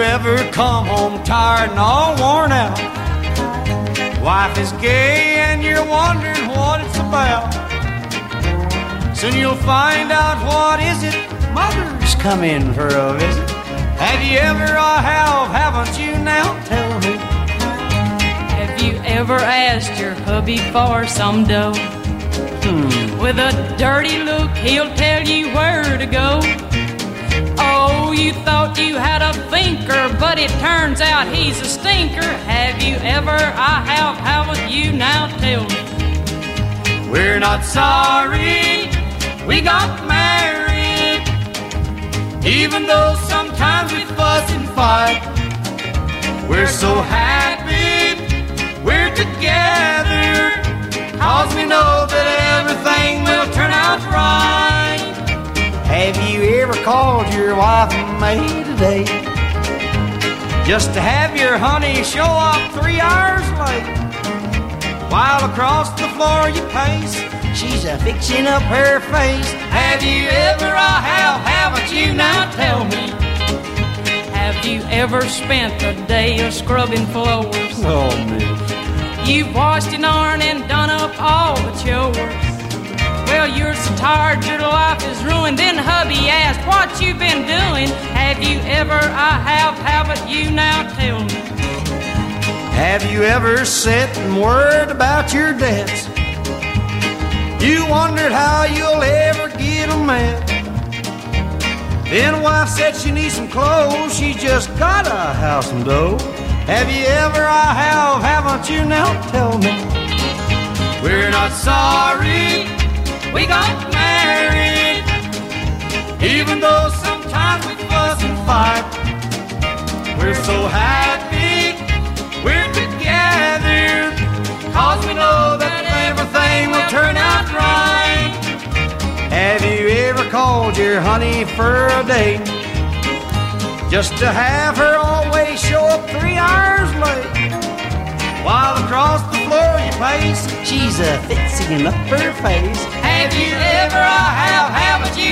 you ever come home tired and all worn out? Wife is gay and you're wondering what it's about. Soon you'll find out what is it. Mother's come in for a visit. Have you ever, I have, haven't you now? Tell me. Have you ever asked your hubby for some dough? Hmm. With a dirty look, he'll tell you where to go. You thought you had a thinker, but it turns out he's a stinker. Have you ever? I have, haven't you? Now tell me. We're not sorry we got married, even though sometimes we fuss and fight. We're so happy ever called your wife and made a date? Just to have your honey show up three hours late. While across the floor you pace, she's a fixing up her face. Have you ever, ah, I have, haven't you? Now tell me. Have you ever spent a day of scrubbing floors? Oh, miss. You've washed an iron and done up all the chores. You're so tired your life is ruined. Then hubby asked what you been doing. Have you ever? I have, haven't you? Now tell me. Have you ever sat and worried about your debts? You wondered how you'll ever get them met. Then a wife said she needs some clothes. She just got a house and dough. Have you ever? I have, haven't you? Now tell me. We're not sorry we got married, even though sometimes we fuss and fight. We're so happy we're together, cause we know that everything will turn out right. Have you ever called your honey for a date? Just to have her always show up three hours late. While across the floor you pace, she's a fixing up her face. Have you ever, I have, haven't you?